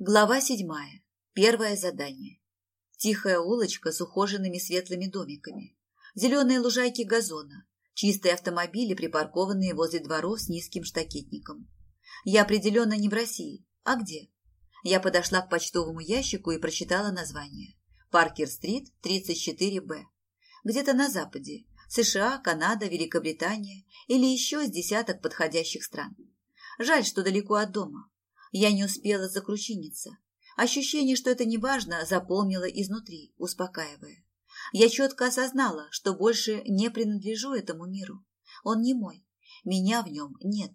Глава седьмая. Первое задание. Тихая улочка с ухоженными светлыми домиками. Зеленые лужайки газона. Чистые автомобили, припаркованные возле дворов с низким штакетником. Я определенно не в России. А где? Я подошла к почтовому ящику и прочитала название. Паркер-стрит, 34Б. Где-то на западе. США, Канада, Великобритания или еще с десяток подходящих стран. Жаль, что далеко от дома. Я не успела закручиниться. Ощущение, что это не важно, заполнило изнутри, успокаивая. Я четко осознала, что больше не принадлежу этому миру. Он не мой. Меня в нем нет.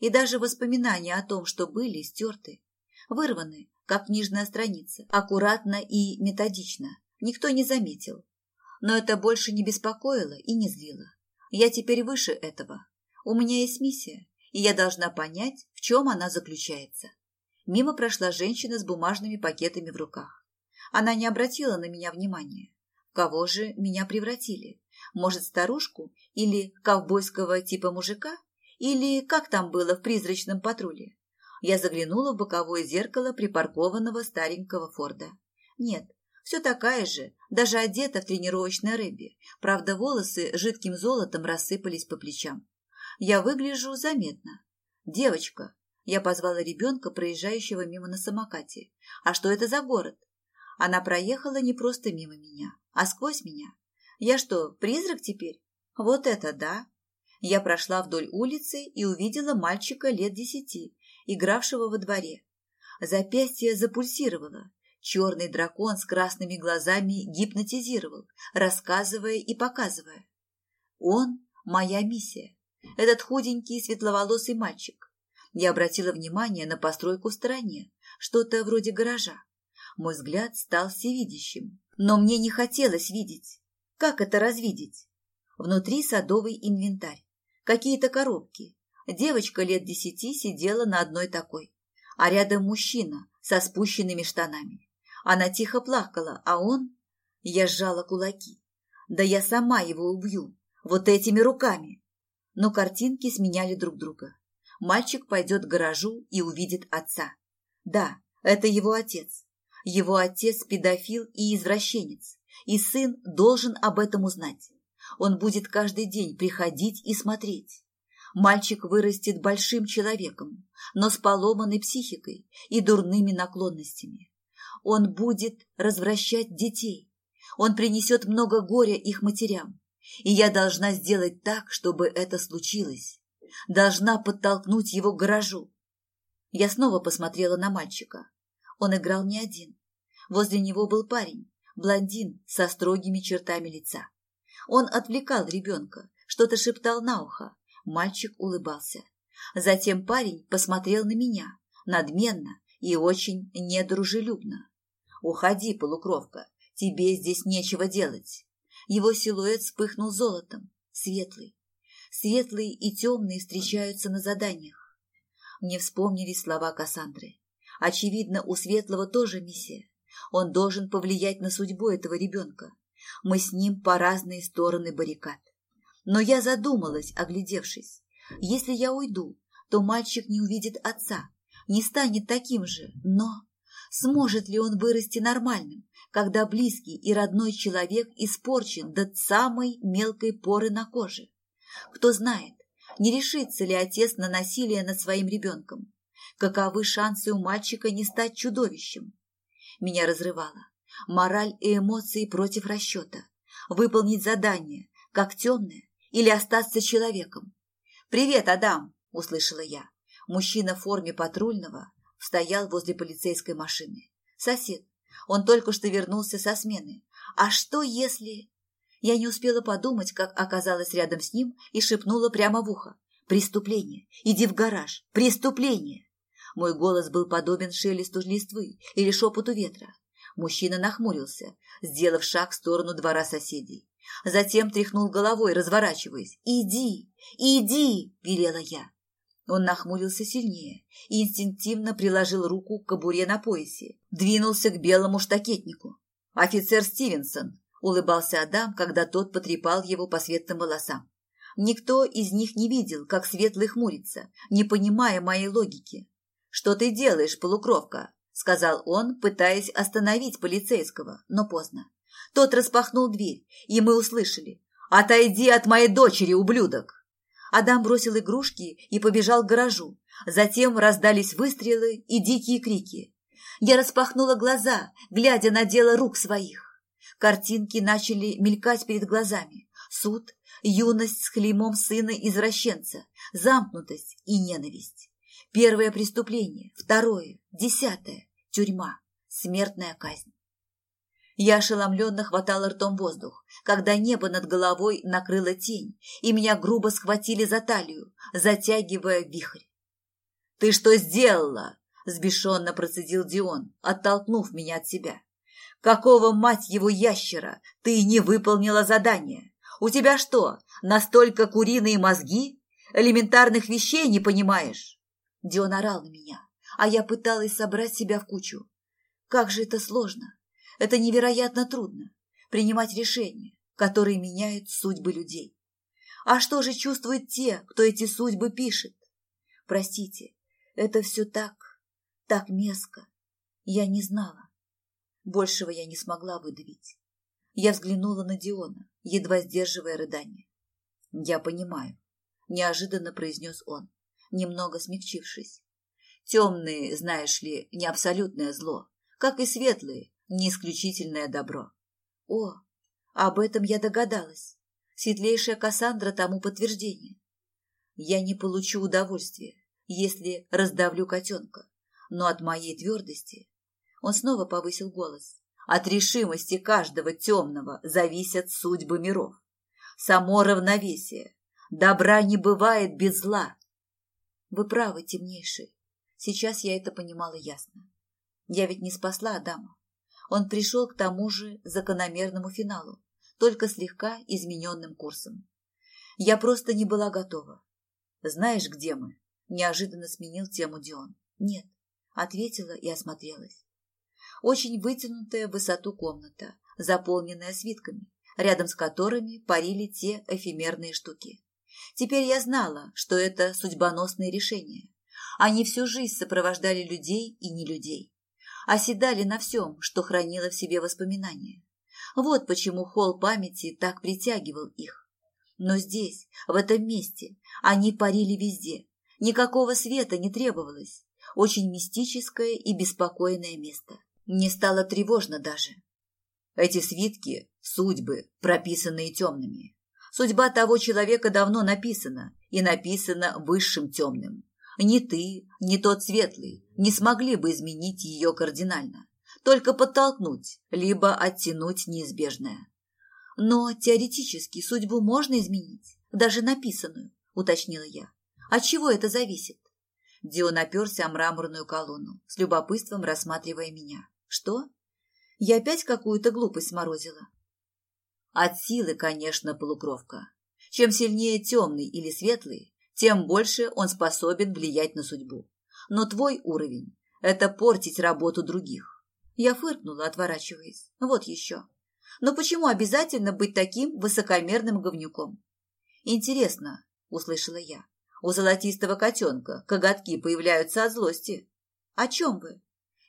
И даже воспоминания о том, что были, стерты. Вырваны, как книжная страница, аккуратно и методично. Никто не заметил. Но это больше не беспокоило и не злило. Я теперь выше этого. У меня есть миссия, и я должна понять, в чем она заключается. Мимо прошла женщина с бумажными пакетами в руках. Она не обратила на меня внимания. Кого же меня превратили? Может, старушку или ковбойского типа мужика? Или как там было в призрачном патруле? Я заглянула в боковое зеркало припаркованного старенького Форда. Нет, все такая же, даже одета в тренировочной рэбби. Правда, волосы жидким золотом рассыпались по плечам. Я выгляжу заметно. Девочка. Я позвала ребенка, проезжающего мимо на самокате. А что это за город? Она проехала не просто мимо меня, а сквозь меня. Я что, призрак теперь? Вот это да. Я прошла вдоль улицы и увидела мальчика лет десяти, игравшего во дворе. Запястье запульсировало. Черный дракон с красными глазами гипнотизировал, рассказывая и показывая. Он – моя миссия этот худенький светловолосый мальчик. Я обратила внимание на постройку в стороне, что-то вроде гаража. Мой взгляд стал всевидящим, но мне не хотелось видеть. Как это развидеть? Внутри садовый инвентарь, какие-то коробки. Девочка лет десяти сидела на одной такой, а рядом мужчина со спущенными штанами. Она тихо плакала, а он... Я сжала кулаки. Да я сама его убью, вот этими руками но картинки сменяли друг друга. Мальчик пойдет к гаражу и увидит отца. Да, это его отец. Его отец – педофил и извращенец, и сын должен об этом узнать. Он будет каждый день приходить и смотреть. Мальчик вырастет большим человеком, но с поломанной психикой и дурными наклонностями. Он будет развращать детей. Он принесет много горя их матерям. И я должна сделать так, чтобы это случилось. Должна подтолкнуть его к гаражу. Я снова посмотрела на мальчика. Он играл не один. Возле него был парень, блондин со строгими чертами лица. Он отвлекал ребенка, что-то шептал на ухо. Мальчик улыбался. Затем парень посмотрел на меня, надменно и очень недружелюбно. «Уходи, полукровка, тебе здесь нечего делать». Его силуэт вспыхнул золотом, светлый. Светлые и темные встречаются на заданиях. Мне вспомнились слова Кассандры. Очевидно, у Светлого тоже миссия. Он должен повлиять на судьбу этого ребенка. Мы с ним по разные стороны баррикад. Но я задумалась, оглядевшись. Если я уйду, то мальчик не увидит отца, не станет таким же, но сможет ли он вырасти нормальным, когда близкий и родной человек испорчен до самой мелкой поры на коже. Кто знает, не решится ли отец на насилие над своим ребенком. Каковы шансы у мальчика не стать чудовищем? Меня разрывало. Мораль и эмоции против расчета. Выполнить задание, как темное, или остаться человеком. «Привет, Адам!» – услышала я. Мужчина в форме патрульного стоял возле полицейской машины. Сосед, он только что вернулся со смены. А что если... Я не успела подумать, как оказалась рядом с ним и шепнула прямо в ухо. «Преступление! Иди в гараж! Преступление!» Мой голос был подобен шелесту листвы или шепоту ветра. Мужчина нахмурился, сделав шаг в сторону двора соседей. Затем тряхнул головой, разворачиваясь. «Иди! Иди!» – велела я. Он нахмурился сильнее и инстинктивно приложил руку к кобуре на поясе, двинулся к белому штакетнику. «Офицер Стивенсон!» – улыбался Адам, когда тот потрепал его по светлым волосам. Никто из них не видел, как Светлый хмурится, не понимая моей логики. «Что ты делаешь, полукровка?» – сказал он, пытаясь остановить полицейского, но поздно. Тот распахнул дверь, и мы услышали. «Отойди от моей дочери, ублюдок!» Адам бросил игрушки и побежал к гаражу. Затем раздались выстрелы и дикие крики. Я распахнула глаза, глядя на дело рук своих. Картинки начали мелькать перед глазами. Суд, юность с клеймом сына-извращенца, замкнутость и ненависть. Первое преступление, второе, десятое, тюрьма, смертная казнь. Я ошеломленно хватала ртом воздух, когда небо над головой накрыло тень, и меня грубо схватили за талию, затягивая вихрь. «Ты что сделала?» – сбешенно процедил Дион, оттолкнув меня от себя. «Какого, мать его, ящера, ты не выполнила задание? У тебя что, настолько куриные мозги? Элементарных вещей не понимаешь?» Дион орал на меня, а я пыталась собрать себя в кучу. Как же это сложно! Это невероятно трудно – принимать решения, которые меняют судьбы людей. А что же чувствуют те, кто эти судьбы пишет? Простите, это все так, так мерзко. Я не знала. Большего я не смогла выдавить. Я взглянула на Диона, едва сдерживая рыдание. «Я понимаю», – неожиданно произнес он, немного смягчившись. «Темные, знаешь ли, не абсолютное зло, как и светлые, не исключительное добро. О, об этом я догадалась. Светлейшая Кассандра тому подтверждение. Я не получу удовольствия, если раздавлю котенка, но от моей твердости... Он снова повысил голос. От решимости каждого темного зависят судьбы миров. Само равновесие. Добра не бывает без зла. Вы правы, темнейший. Сейчас я это понимала ясно. Я ведь не спасла Адама он пришел к тому же закономерному финалу, только слегка измененным курсом. Я просто не была готова. «Знаешь, где мы?» – неожиданно сменил тему Дион. «Нет», – ответила и осмотрелась. Очень вытянутая в высоту комната, заполненная свитками, рядом с которыми парили те эфемерные штуки. Теперь я знала, что это судьбоносные решения. Они всю жизнь сопровождали людей и не людей оседали на всем, что хранило в себе воспоминания. Вот почему холл памяти так притягивал их. Но здесь, в этом месте, они парили везде. Никакого света не требовалось. Очень мистическое и беспокойное место. Мне стало тревожно даже. Эти свитки – судьбы, прописанные темными. Судьба того человека давно написана, и написана высшим темным. Ни ты, ни тот светлый не смогли бы изменить ее кардинально, только подтолкнуть, либо оттянуть неизбежное. Но теоретически судьбу можно изменить, даже написанную, уточнила я. От чего это зависит? Дион оперся о мраморную колонну, с любопытством рассматривая меня. Что? Я опять какую-то глупость сморозила. От силы, конечно, полукровка. Чем сильнее темный или светлый, тем больше он способен влиять на судьбу. Но твой уровень – это портить работу других. Я фыркнула, отворачиваясь. Вот еще. Но почему обязательно быть таким высокомерным говнюком? Интересно, услышала я. У золотистого котенка коготки появляются от злости. О чем вы?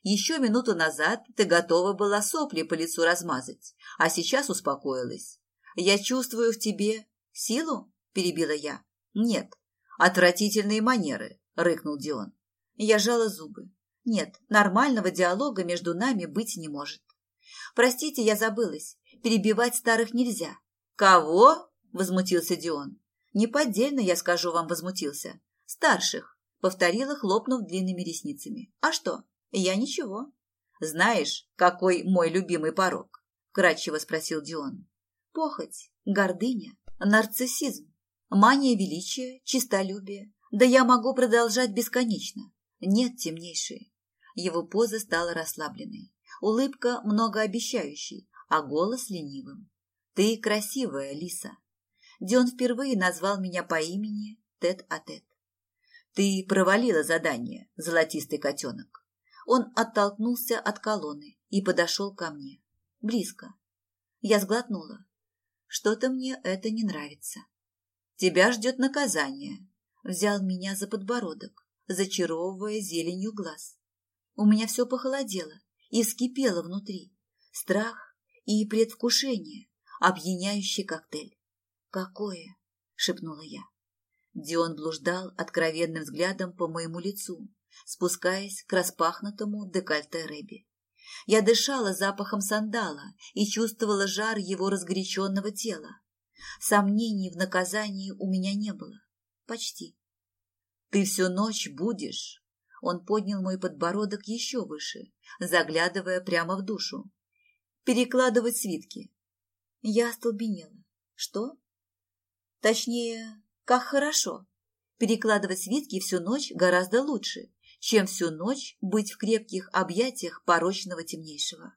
Еще минуту назад ты готова была сопли по лицу размазать, а сейчас успокоилась. Я чувствую в тебе силу, перебила я. Нет, «Отвратительные манеры», — рыкнул Дион. Я жала зубы. «Нет, нормального диалога между нами быть не может». «Простите, я забылась. Перебивать старых нельзя». «Кого?» — возмутился Дион. «Неподдельно, я скажу вам, возмутился. Старших», — повторила, хлопнув длинными ресницами. «А что? Я ничего». «Знаешь, какой мой любимый порог?» — кратчево спросил Дион. «Похоть, гордыня, нарциссизм. Мания величия, чистолюбие. Да я могу продолжать бесконечно. Нет, темнейшие. Его поза стала расслабленной. Улыбка многообещающей, а голос ленивым. Ты красивая, Лиса. Дион впервые назвал меня по имени тет-а-тет. -тет. Ты провалила задание, золотистый котенок. Он оттолкнулся от колонны и подошел ко мне. Близко. Я сглотнула. Что-то мне это не нравится. Тебя ждет наказание. Взял меня за подбородок, зачаровывая зеленью глаз. У меня все похолодело и вскипело внутри. Страх и предвкушение, опьяняющий коктейль. «Какое?» — шепнула я. Дион блуждал откровенным взглядом по моему лицу, спускаясь к распахнутому декольте Рэби. Я дышала запахом сандала и чувствовала жар его разгоряченного тела. Сомнений в наказании у меня не было. Почти. «Ты всю ночь будешь?» Он поднял мой подбородок еще выше, заглядывая прямо в душу. «Перекладывать свитки». Я остолбенела. «Что?» «Точнее, как хорошо. Перекладывать свитки всю ночь гораздо лучше, чем всю ночь быть в крепких объятиях порочного темнейшего.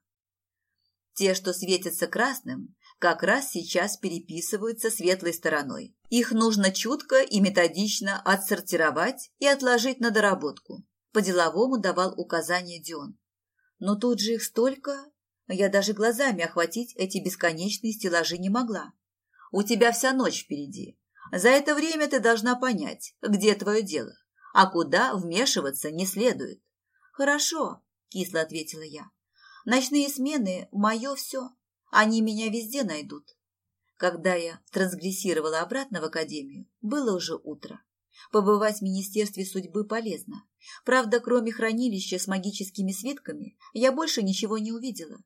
Те, что светятся красным, как раз сейчас переписываются светлой стороной. Их нужно чутко и методично отсортировать и отложить на доработку. По-деловому давал указания Дион. Но тут же их столько, я даже глазами охватить эти бесконечные стеллажи не могла. У тебя вся ночь впереди. За это время ты должна понять, где твое дело а куда вмешиваться не следует. Хорошо, кисло ответила я. Ночные смены – мое все. Они меня везде найдут. Когда я трансгрессировала обратно в академию, было уже утро. Побывать в Министерстве судьбы полезно. Правда, кроме хранилища с магическими свитками, я больше ничего не увидела.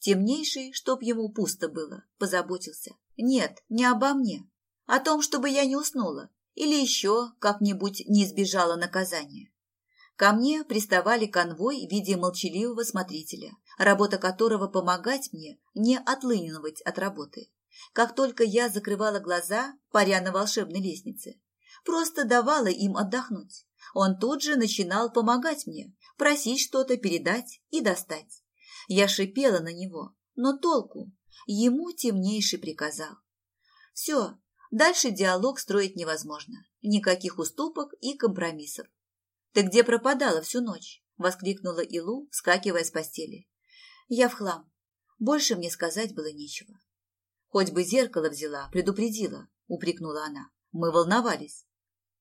Темнейший, чтоб ему пусто было, позаботился. Нет, не обо мне. О том, чтобы я не уснула или еще как-нибудь не избежала наказания. Ко мне приставали конвой в виде молчаливого смотрителя, работа которого помогать мне не отлынивать от работы. Как только я закрывала глаза, паря на волшебной лестнице, просто давала им отдохнуть. Он тут же начинал помогать мне, просить что-то передать и достать. Я шипела на него, но толку. Ему темнейший приказал. Все, Дальше диалог строить невозможно. Никаких уступок и компромиссов. «Ты где пропадала всю ночь?» – воскликнула Илу, вскакивая с постели. «Я в хлам. Больше мне сказать было нечего». «Хоть бы зеркало взяла, предупредила», – упрекнула она. «Мы волновались.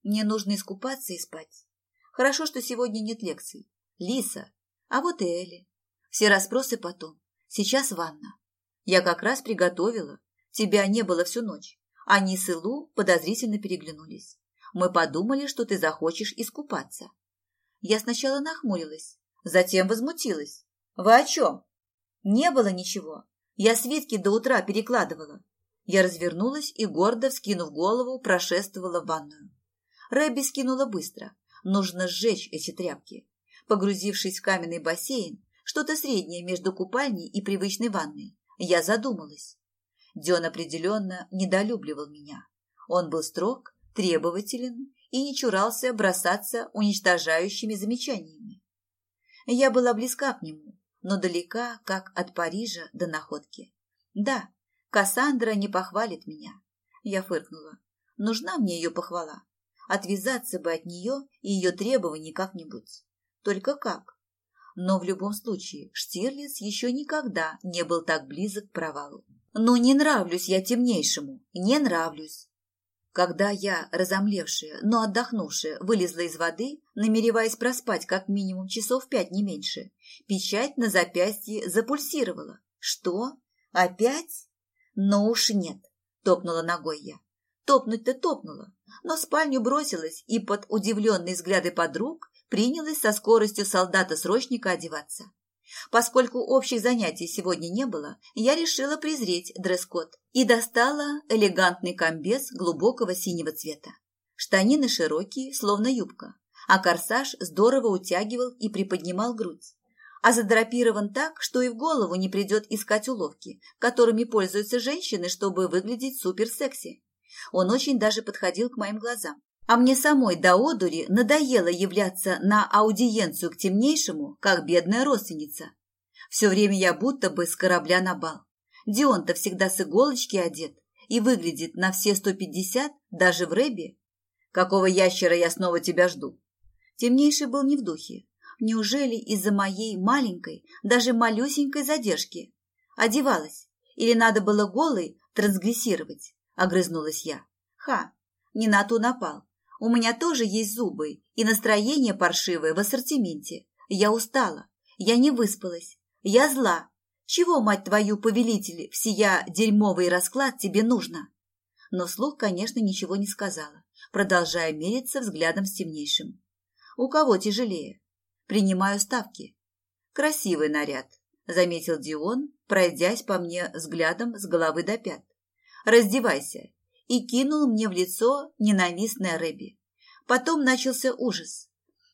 Мне нужно искупаться и спать. Хорошо, что сегодня нет лекций. Лиса, а вот и Элли. Все расспросы потом. Сейчас ванна. Я как раз приготовила. Тебя не было всю ночь. Они с Илу подозрительно переглянулись. Мы подумали, что ты захочешь искупаться. Я сначала нахмурилась, затем возмутилась. Вы о чем? Не было ничего. Я свитки до утра перекладывала. Я развернулась и, гордо вскинув голову, прошествовала в ванную. Рэбби скинула быстро. Нужно сжечь эти тряпки. Погрузившись в каменный бассейн, что-то среднее между купальней и привычной ванной, я задумалась. Дион определенно недолюбливал меня. Он был строг, требователен и не чурался бросаться уничтожающими замечаниями. Я была близка к нему, но далека, как от Парижа до находки. Да, Кассандра не похвалит меня. Я фыркнула. Нужна мне ее похвала. Отвязаться бы от нее и ее требований как-нибудь. Только как? Но в любом случае Штирлиц еще никогда не был так близок к провалу. Ну, не нравлюсь я темнейшему, не нравлюсь. Когда я, разомлевшая, но отдохнувшая, вылезла из воды, намереваясь проспать как минимум часов пять, не меньше, печать на запястье запульсировала. Что? Опять? Ну уж нет, топнула ногой я. Топнуть-то топнула, но в спальню бросилась и под удивленные взгляды подруг принялась со скоростью солдата-срочника одеваться. Поскольку общих занятий сегодня не было, я решила презреть дресс-код и достала элегантный комбез глубокого синего цвета. Штанины широкие, словно юбка, а корсаж здорово утягивал и приподнимал грудь. А задрапирован так, что и в голову не придет искать уловки, которыми пользуются женщины, чтобы выглядеть суперсекси. Он очень даже подходил к моим глазам. А мне самой до одури надоело являться на аудиенцию к темнейшему, как бедная родственница. Все время я будто бы с корабля на бал. Дион-то всегда с иголочки одет и выглядит на все сто пятьдесят, даже в рэбе. Какого ящера я снова тебя жду? Темнейший был не в духе. Неужели из-за моей маленькой, даже малюсенькой задержки? Одевалась? Или надо было голой трансгрессировать? Огрызнулась я. Ха, не на ту напал. У меня тоже есть зубы и настроение паршивое в ассортименте. Я устала. Я не выспалась. Я зла. Чего, мать твою, повелитель, всея дерьмовый расклад тебе нужно? Но вслух, конечно, ничего не сказала, продолжая мериться взглядом с темнейшим. У кого тяжелее? Принимаю ставки. Красивый наряд, заметил Дион, пройдясь по мне взглядом с головы до пят. Раздевайся. И кинул мне в лицо ненавистное Рэби. Потом начался ужас.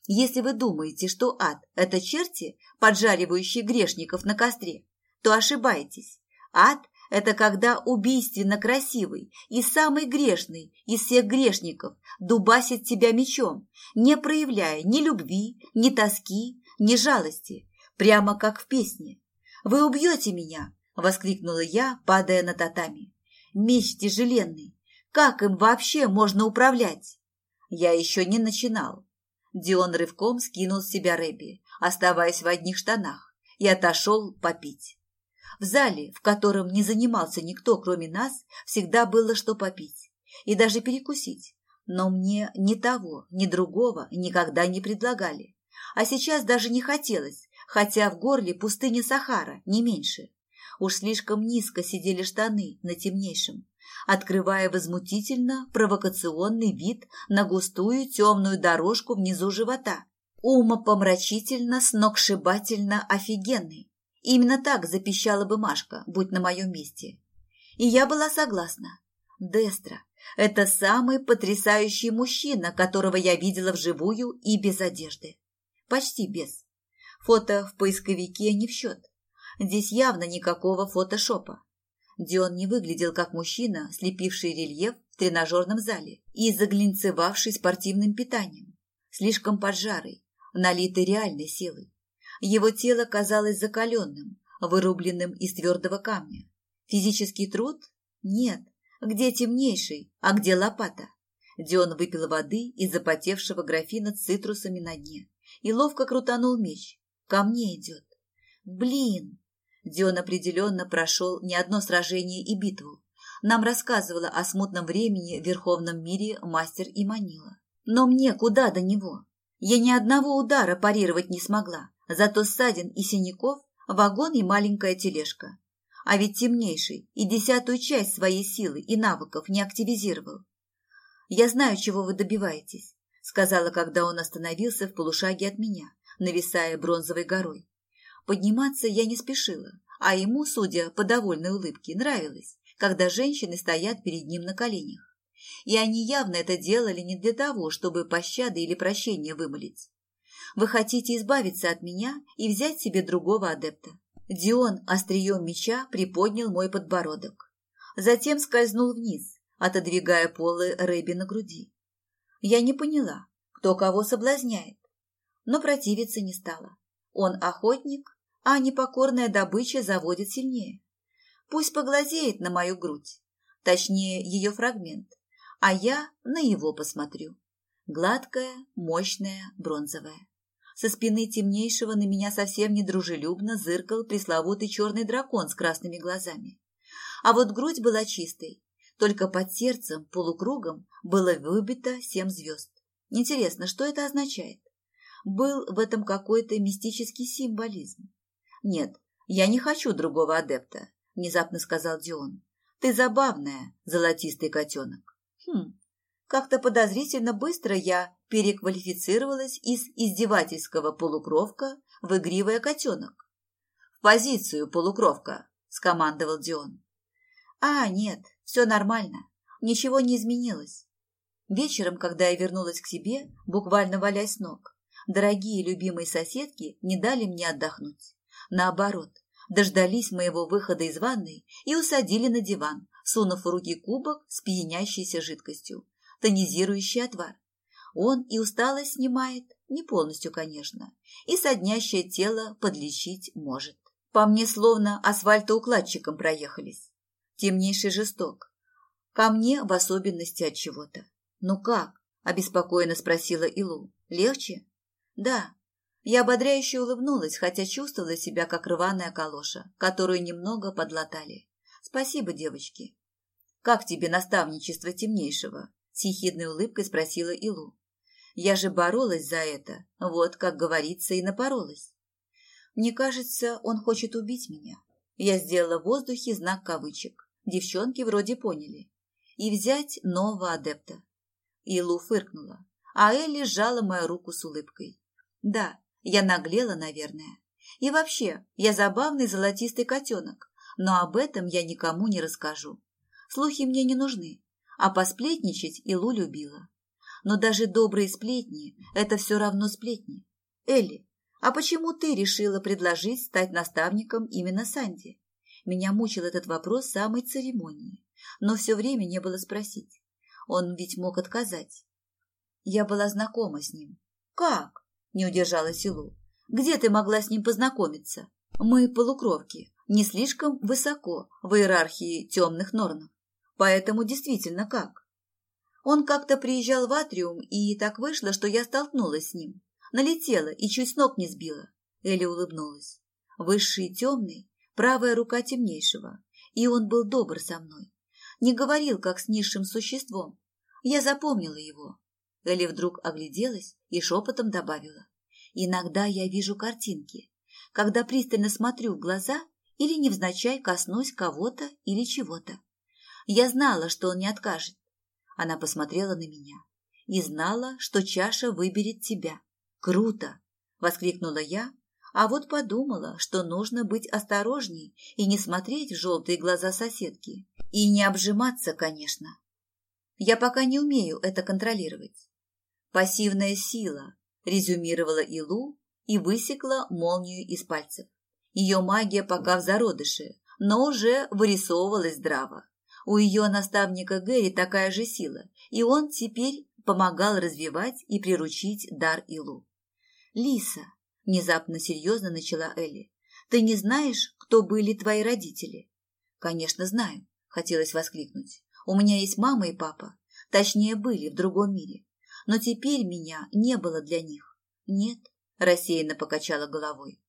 Если вы думаете, что ад – это черти, поджаривающие грешников на костре, то ошибаетесь. Ад – это когда убийственно красивый и самый грешный из всех грешников дубасит тебя мечом, не проявляя ни любви, ни тоски, ни жалости, прямо как в песне. «Вы убьете меня!» – воскликнула я, падая на татами. «Меч тяжеленный! Как им вообще можно управлять?» Я еще не начинал. Дион рывком скинул с себя Рэби, оставаясь в одних штанах, и отошел попить. В зале, в котором не занимался никто, кроме нас, всегда было что попить и даже перекусить. Но мне ни того, ни другого никогда не предлагали. А сейчас даже не хотелось, хотя в горле пустыня Сахара, не меньше. Уж слишком низко сидели штаны на темнейшем, открывая возмутительно провокационный вид на густую темную дорожку внизу живота. Умопомрачительно, сногсшибательно офигенный. Именно так запищала бы Машка, будь на моем месте. И я была согласна. Дестра – это самый потрясающий мужчина, которого я видела вживую и без одежды. Почти без. Фото в поисковике не в счет. Здесь явно никакого фотошопа. Дион не выглядел как мужчина, слепивший рельеф в тренажерном зале и заглинцевавший спортивным питанием. Слишком поджарый, налитый реальной силой. Его тело казалось закаленным, вырубленным из твердого камня. Физический труд? Нет. Где темнейший, а где лопата? Дион выпил воды из запотевшего графина с цитрусами на дне и ловко крутанул меч. Ко мне идет. Блин! Дион определенно прошел не одно сражение и битву. Нам рассказывала о смутном времени в Верховном мире мастер и Манила. Но мне куда до него? Я ни одного удара парировать не смогла, Зато ссадин и синяков – вагон и маленькая тележка. А ведь темнейший и десятую часть своей силы и навыков не активизировал. «Я знаю, чего вы добиваетесь», – сказала, когда он остановился в полушаге от меня, нависая бронзовой горой. Подниматься я не спешила, а ему, судя по довольной улыбке, нравилось, когда женщины стоят перед ним на коленях. И они явно это делали не для того, чтобы пощады или прощения вымолить. Вы хотите избавиться от меня и взять себе другого адепта. Дион острием меча приподнял мой подбородок. Затем скользнул вниз, отодвигая полы Рэби на груди. Я не поняла, кто кого соблазняет, но противиться не стала. Он охотник, а непокорная добыча заводит сильнее. Пусть поглазеет на мою грудь, точнее ее фрагмент, а я на его посмотрю. Гладкая, мощная, бронзовая. Со спины темнейшего на меня совсем недружелюбно зыркал пресловутый черный дракон с красными глазами. А вот грудь была чистой, только под сердцем полукругом было выбито семь звезд. Интересно, что это означает? Был в этом какой-то мистический символизм? Нет, я не хочу другого адепта, внезапно сказал Дион. Ты забавная, золотистый котенок. Хм, как-то подозрительно быстро я переквалифицировалась из издевательского полукровка в игривая котенок. «В позицию, полукровка!» – скомандовал Дион. «А, нет, все нормально. Ничего не изменилось. Вечером, когда я вернулась к себе, буквально валясь ног, дорогие любимые соседки не дали мне отдохнуть. Наоборот, дождались моего выхода из ванной и усадили на диван, сунув в руки кубок с пьянящейся жидкостью, тонизирующий отвар. Он и усталость снимает, не полностью, конечно, и соднящее тело подлечить может. По мне словно асфальтоукладчиком проехались. Темнейший жесток. Ко мне в особенности от чего-то. «Ну как?» – обеспокоенно спросила Илу. «Легче?» «Да». Я ободряюще улыбнулась, хотя чувствовала себя как рваная калоша, которую немного подлатали. «Спасибо, девочки». «Как тебе наставничество темнейшего?» – с ехидной улыбкой спросила Илу. Я же боролась за это, вот, как говорится, и напоролась. Мне кажется, он хочет убить меня. Я сделала в воздухе знак кавычек. Девчонки вроде поняли. И взять нового адепта. Илу фыркнула, а Элли сжала мою руку с улыбкой. Да, я наглела, наверное. И вообще, я забавный золотистый котенок, но об этом я никому не расскажу. Слухи мне не нужны, а посплетничать Илу любила. Но даже добрые сплетни – это все равно сплетни. Элли, а почему ты решила предложить стать наставником именно Санди? Меня мучил этот вопрос самой церемонии, но все время не было спросить. Он ведь мог отказать. Я была знакома с ним. Как? Не удержалась Илу. Где ты могла с ним познакомиться? Мы полукровки, не слишком высоко в иерархии темных норнов. Поэтому действительно как? Он как-то приезжал в Атриум, и так вышло, что я столкнулась с ним. Налетела и чуть с ног не сбила. Элли улыбнулась. Высший темный, правая рука темнейшего. И он был добр со мной. Не говорил, как с низшим существом. Я запомнила его. Элли вдруг огляделась и шепотом добавила. Иногда я вижу картинки, когда пристально смотрю в глаза или невзначай коснусь кого-то или чего-то. Я знала, что он не откажет. Она посмотрела на меня и знала, что чаша выберет тебя. Круто! воскликнула я, а вот подумала, что нужно быть осторожней и не смотреть в желтые глаза соседки. И не обжиматься, конечно. Я пока не умею это контролировать. Пассивная сила, резюмировала Илу и высекла молнию из пальцев. Ее магия пока в зародыше, но уже вырисовывалась здраво. У ее наставника Гэри такая же сила, и он теперь помогал развивать и приручить дар Илу. «Лиса», – внезапно серьезно начала Элли, – «ты не знаешь, кто были твои родители?» «Конечно, знаю», – хотелось воскликнуть. «У меня есть мама и папа, точнее, были в другом мире, но теперь меня не было для них». «Нет», – рассеянно покачала головой.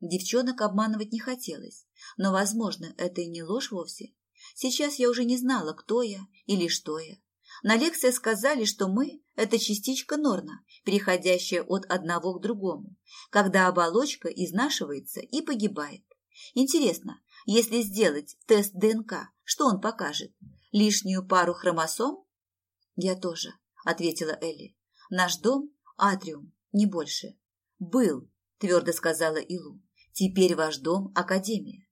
Девчонок обманывать не хотелось, но, возможно, это и не ложь вовсе. Сейчас я уже не знала, кто я или что я. На лекции сказали, что мы – это частичка Норна, переходящая от одного к другому, когда оболочка изнашивается и погибает. Интересно, если сделать тест ДНК, что он покажет? Лишнюю пару хромосом? Я тоже, ответила Элли. Наш дом – атриум, не больше. Был, твердо сказала Илу. Теперь ваш дом – академия.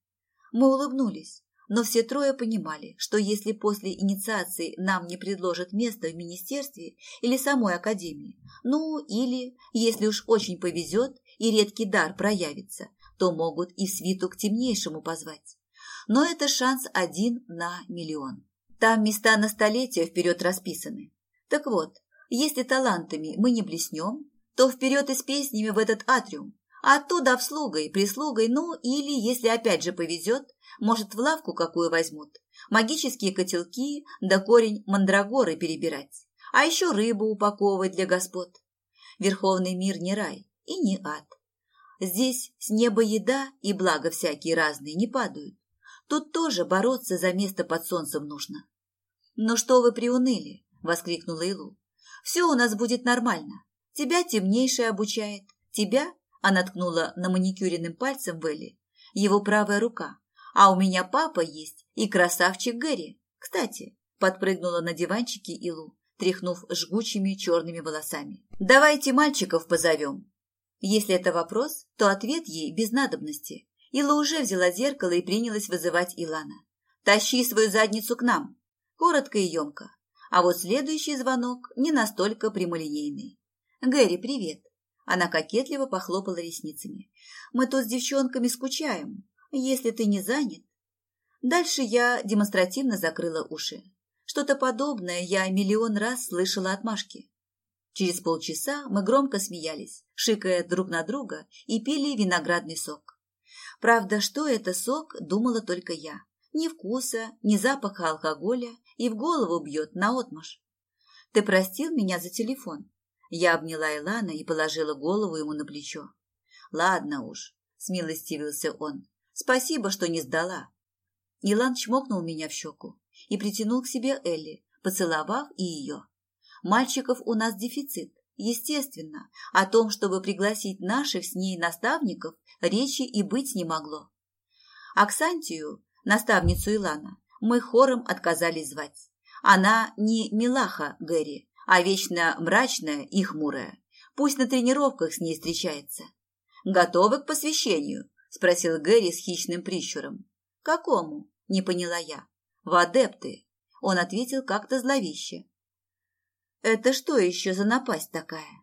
Мы улыбнулись но все трое понимали, что если после инициации нам не предложат место в министерстве или самой академии, ну или, если уж очень повезет и редкий дар проявится, то могут и свиту к темнейшему позвать. Но это шанс один на миллион. Там места на столетия вперед расписаны. Так вот, если талантами мы не блеснем, то вперед и с песнями в этот атриум, а оттуда обслугой, прислугой, ну или, если опять же повезет, может, в лавку какую возьмут. Магические котелки да корень мандрагоры перебирать. А еще рыбу упаковывать для господ. Верховный мир не рай и не ад. Здесь с неба еда и блага всякие разные не падают. Тут тоже бороться за место под солнцем нужно. «Ну что вы приуныли?» – воскликнула Илу. «Все у нас будет нормально. Тебя темнейший обучает. Тебя, – она ткнула на маникюренным пальцем Велли, – его правая рука. А у меня папа есть и красавчик Гэри. Кстати, подпрыгнула на диванчике Илу, тряхнув жгучими черными волосами. Давайте мальчиков позовем. Если это вопрос, то ответ ей без надобности. Ила уже взяла зеркало и принялась вызывать Илана. «Тащи свою задницу к нам!» Коротко и емко. А вот следующий звонок не настолько прямолинейный. «Гэри, привет!» Она кокетливо похлопала ресницами. «Мы тут с девчонками скучаем если ты не занят. Дальше я демонстративно закрыла уши. Что-то подобное я миллион раз слышала от Машки. Через полчаса мы громко смеялись, шикая друг на друга и пили виноградный сок. Правда, что это сок, думала только я. Ни вкуса, ни запаха алкоголя и в голову бьет наотмашь. Ты простил меня за телефон? Я обняла Илана и положила голову ему на плечо. Ладно уж, смилостивился он. Спасибо, что не сдала. Илан чмокнул меня в щеку и притянул к себе Элли, поцеловав и ее. Мальчиков у нас дефицит, Естественно, о том, чтобы пригласить наших с ней наставников, речи и быть не могло. Аксантию, наставницу Илана, мы хором отказались звать. Она не милаха Гэри, а вечно мрачная и хмурая. Пусть на тренировках с ней встречается. «Готовы к посвящению?» – спросил Гэри с хищным прищуром. «Какому?» – не поняла я. «В адепты», – он ответил как-то зловеще. «Это что еще за напасть такая?